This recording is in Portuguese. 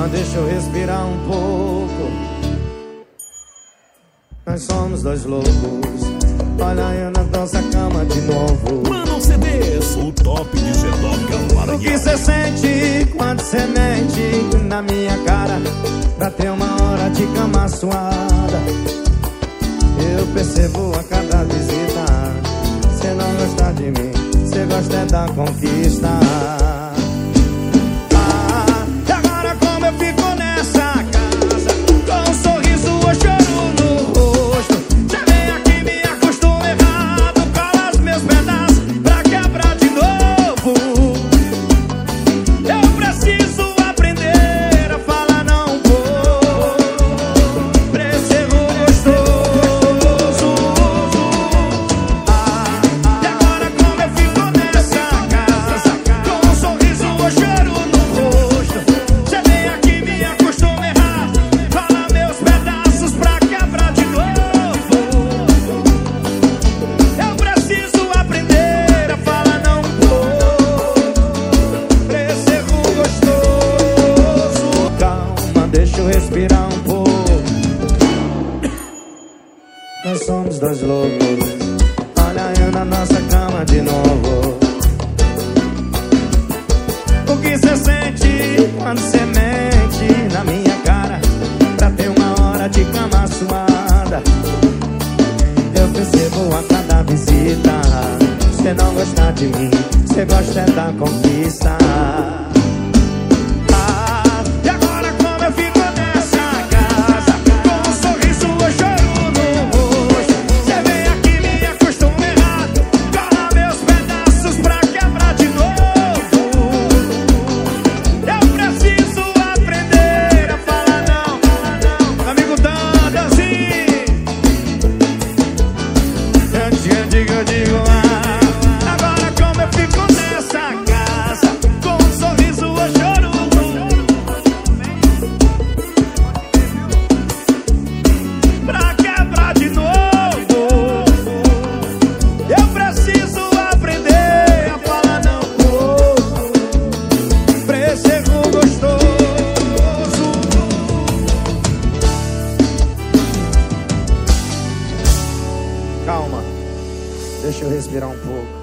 Mas deixa eu respirar um pouco. Nós somos dois loucos. Olha eu na nossa cama de novo. Mano CDs, o top de Zedoca Maranhão. O que cê sente quando cê mente na minha cara? Pra ter uma hora de cama suada. Eu percebo a cada visita. Cê não gosta de mim, cê gosta é da conquista. Nós somos dois loucos. Olha eu na nossa cama de novo. O que cê sente quando cê mente na minha cara? Pra ter uma hora de cama suada. Eu percebo a cada visita. Cê não gosta de mim, cê gosta é da conquista. Calma. Deixa eu respirar um pouco.